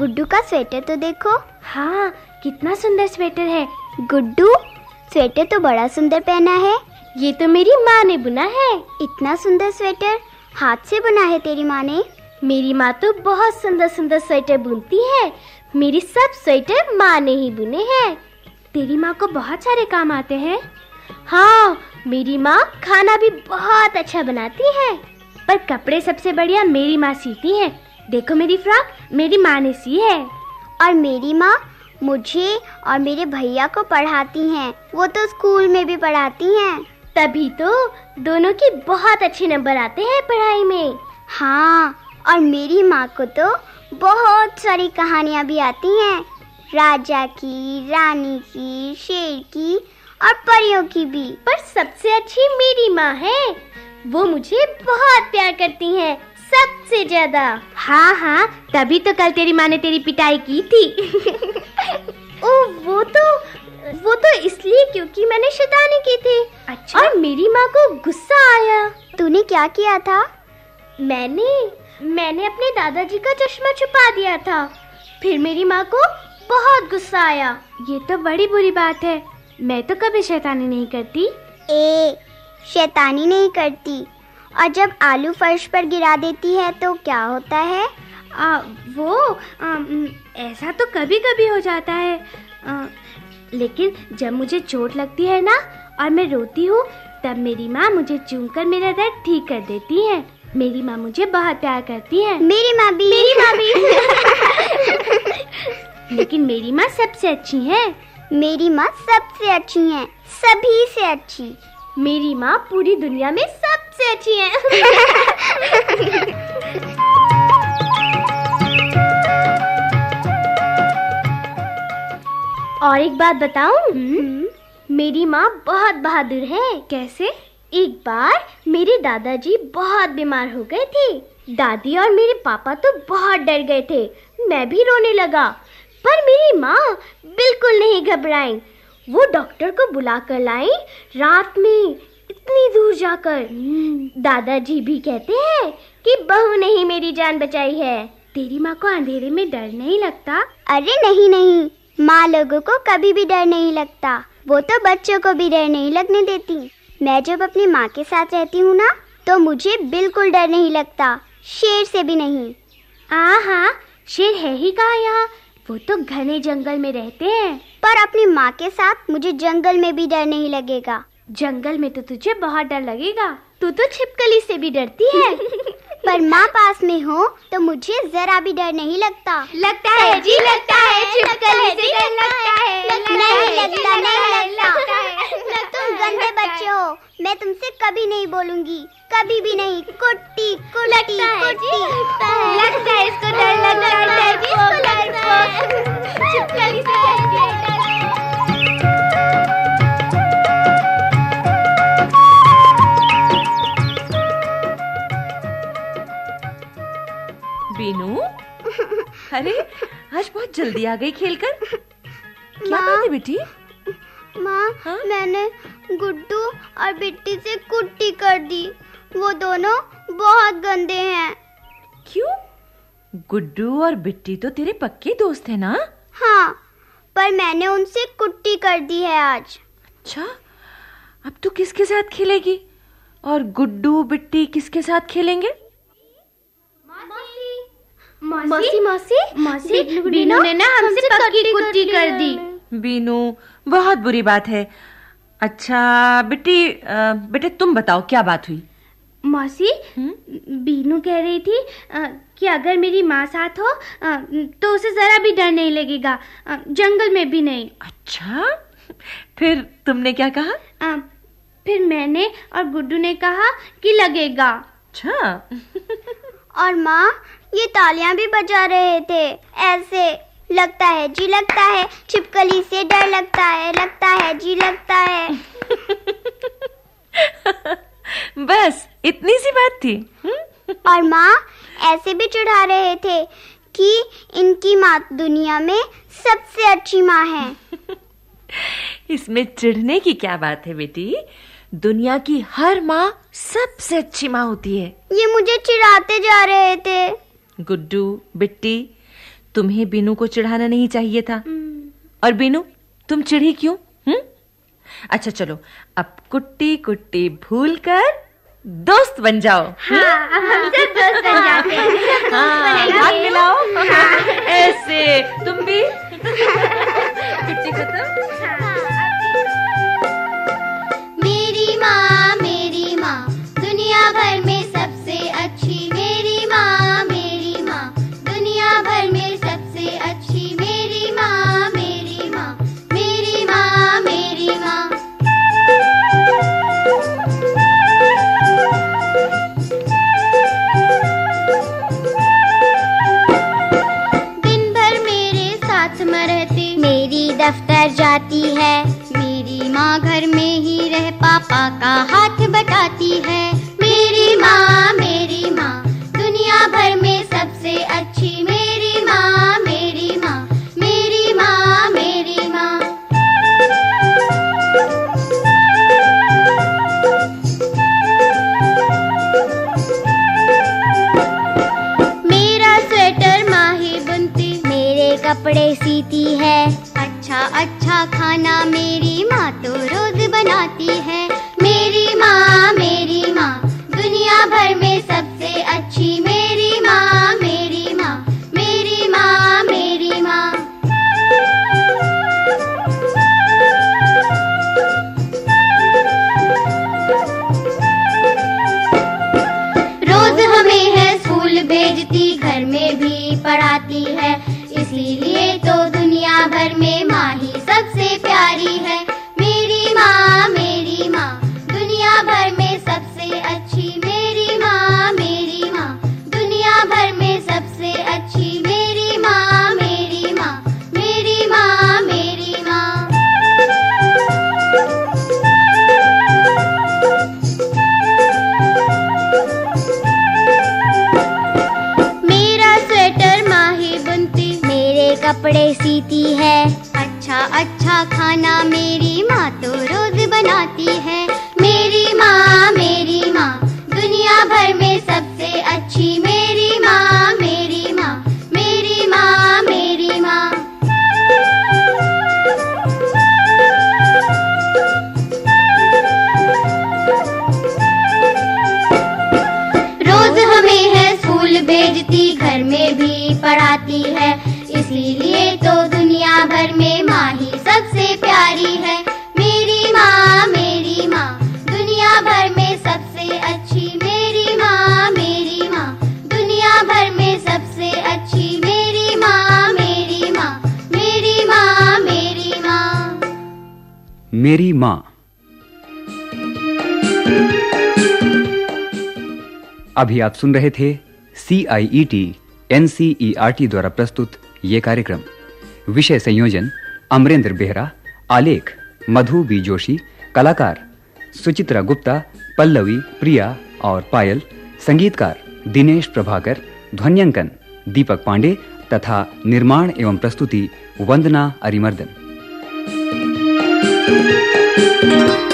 गुड्डू का स्वेटर तो देखो। हाँ कितना सुंदर स्वेटर है। गुड्डू, स्वेटर तो बड़ा सुंदर पहना है। ये तो मेरी माँ ने बुना है। इतना सुंदर स्वेटर। हाथ से बुना है तेरी माँ ने। मेरी माँ तो बहुत सुंदर सुंदर स्वेटर बुनती है। मेरी सब स्वेटर माँ ने ही बुने हैं। तेरी माँ को बहुत सारे काम आते हैं। हाँ मेरी माँ खाना भी बहुत अच्छा बनाती है। पर कपड़े सबसे बढ़िया मेरी माँ सीती है। देखो मेरी फ्रॉक, मेरी माँ ने सी है। और मेरी माँ मुझे और मेरे भैया को पढ़ाती हैं। वो तो स्कूल में भी पढ़ाती हैं। तभी तो दोनों की बहुत अच्छे नंबर आते हैं पढ़ाई में। हाँ और मेरी माँ को तो बहुत सारी कहानियाँ भी आती हैं। राजा की, रानी की, शेर की और परियों की भी। पर सबसे अच्छी मेरी माँ है। वो मुझे बहुत प्यार करती हैं, सबसे ज़्यादा। हाँ हाँ तभी तो कल तेरी माँ ने तेरी पिटाई की थी। ओ वो तो वो तो इसलिए क्योंकि मैंने शैतानी की थी। अच्छा। और मेरी माँ को गुस्सा आया। तूने क्या किया था? मैंने मैंने अपने दादाजी का चश्मा छुपा दिया था। फिर मेरी माँ को बहुत गुस्सा आया। ये तो बड़ी बुरी बात है। मैं तो कभी शैतानी नहीं करती। ए शैतानी नहीं करती। और जब आलू फर्श पर गिरा देती है तो क्या होता है? आ, वो आ, ऐसा तो कभी कभी हो जाता है। आ, लेकिन जब मुझे चोट लगती है ना और मैं रोती हूँ तब मेरी माँ मुझे चूमकर मेरा दर्द ठीक कर देती है। मेरी माँ मुझे बहुत प्यार करती है। मेरी माँ भी। मेरी माँ भी। लेकिन मेरी माँ सबसे अच्छी है। मेरी माँ सबसे अच्छी है। सभी से अच्छी। मेरी माँ पूरी दुनिया में सबसे अच्छी है और एक बात बताऊँ? मेरी माँ बहुत बहादुर है। कैसे? एक बार मेरे दादाजी बहुत बीमार हो गए थे। दादी और मेरे पापा तो बहुत डर गए थे। मैं भी रोने लगा। पर मेरी माँ बिल्कुल नहीं घबराई। वो डॉक्टर को बुला कर लाई। रात में इतनी दूर जाकर। दादाजी भी कहते हैं कि बहू ने ही मेरी जान बचाई है। तेरी माँ को अंधेरे में डर नहीं लगता? अरे नहीं नहीं। माँ लोगों को कभी भी डर नहीं लगता। वो तो बच्चों को भी डर नहीं लगने देती। मैं जब अपनी माँ के साथ रहती हूँ ना तो मुझे बिल्कुल डर नहीं लगता। शेर से भी नहीं। आ हाँ शेर है ही कहा यहाँ? वो तो घने जंगल में रहते हैं। पर अपनी माँ के साथ मुझे जंगल में भी डर नहीं लगेगा। जंगल में तो तुझे बहुत डर लगेगा। तू तो छिपकली से भी डरती है। पर माँ पास में हो तो मुझे जरा भी डर नहीं लगता। लगता है जी लगता है। छिपकली से डर लगता है। नहीं लगता नहीं लगता तुम गंदे बच्चे हो मैं तुमसे कभी नहीं बोलूँगी। कभी भी नहीं। कुट्टी कुट्टी कुट्टी। लगता है। इसको डर लगता है। छिपकली से जल्दी आ गई खेलकर। क्या बात है बेटी? माँ हाँ? मैंने गुड्डू और बिट्टी से कुट्टी कर दी। वो दोनों बहुत गंदे हैं। क्यों? गुड्डू और बिट्टी तो तेरे पक्के दोस्त हैं ना? हाँ पर मैंने उनसे कुट्टी कर दी है आज। अच्छा अब तू किसके साथ खेलेगी? और गुड्डू बिट्टी किसके साथ खेलेंगे? मौसी? मौसी मौसी? बीनू ने ना हमसे पक्की कुट्टी कर दी। बीनू बहुत बुरी बात है। अच्छा बेटी बेटे तुम बताओ क्या बात हुई? मौसी बीनू कह रही थी कि अगर मेरी माँ साथ हो तो उसे जरा भी डर नहीं लगेगा जंगल में भी नहीं। अच्छा फिर तुमने क्या कहा? अ, फिर मैंने और गुड्डू ने कहा कि लगेगा। अच्छा। और माँ ये तालियाँ भी बजा रहे थे। ऐसे लगता है जी लगता है छिपकली से डर लगता है लगता है जी लगता है। बस इतनी सी बात थी? और माँ ऐसे भी चिढ़ा रहे थे कि इनकी माँ दुनिया में सबसे अच्छी माँ है। इसमें चिढ़ने की क्या बात है बेटी? दुनिया की हर माँ सबसे अच्छी माँ होती है। ये मुझे चिढ़ाते जा रहे थे। गुड्डू बिट्टी तुम्हें बीनू को चिढ़ाना नहीं चाहिए था। और बीनू तुम चिढ़ी क्यों? हम्म? अच्छा चलो अब कुट्टी कुट्टी भूल कर दोस्त बन जाओ। हाँ हम सब दोस्त बन जाते हैं। हाँ, हाथ मिलाओ। ऐसे तुम भी? कुट्टी खत्म मेरी माँ मेरी माँ दुनिया भर दफ्तर जाती है। मेरी माँ घर में ही रह पापा का हाथ बटाती है। मेरी माँ मेरी माँ, दुनिया भर में सबसे अच्छी स्कूल भेजती, घर में भी पढ़ाती है। इसीलिए तो दुनिया भर में माँ ही सबसे प्यारी है। मेरी माँ मेरी माँ, दुनिया भर में सबसे अच्छी कपड़े सीती है। अच्छा अच्छा खाना मेरी माँ तो रोज बनाती है। मेरी माँ मेरी माँ, दुनिया भर में सबसे अच्छी मेरी माँ। अभी आप सुन रहे थे C I E T N C E R T द्वारा प्रस्तुत ये कार्यक्रम। विषय संयोजन, अमरेंद्र बेहरा, आलेख, मधु बी जोशी, कलाकार, सुचित्रा गुप्ता, पल्लवी, प्रिया और पायल, संगीतकार दिनेश प्रभाकर, ध्वन्यांकन दीपक पांडे तथा निर्माण एवं प्रस्तुति वंदना अरिमर्दन। Thank you.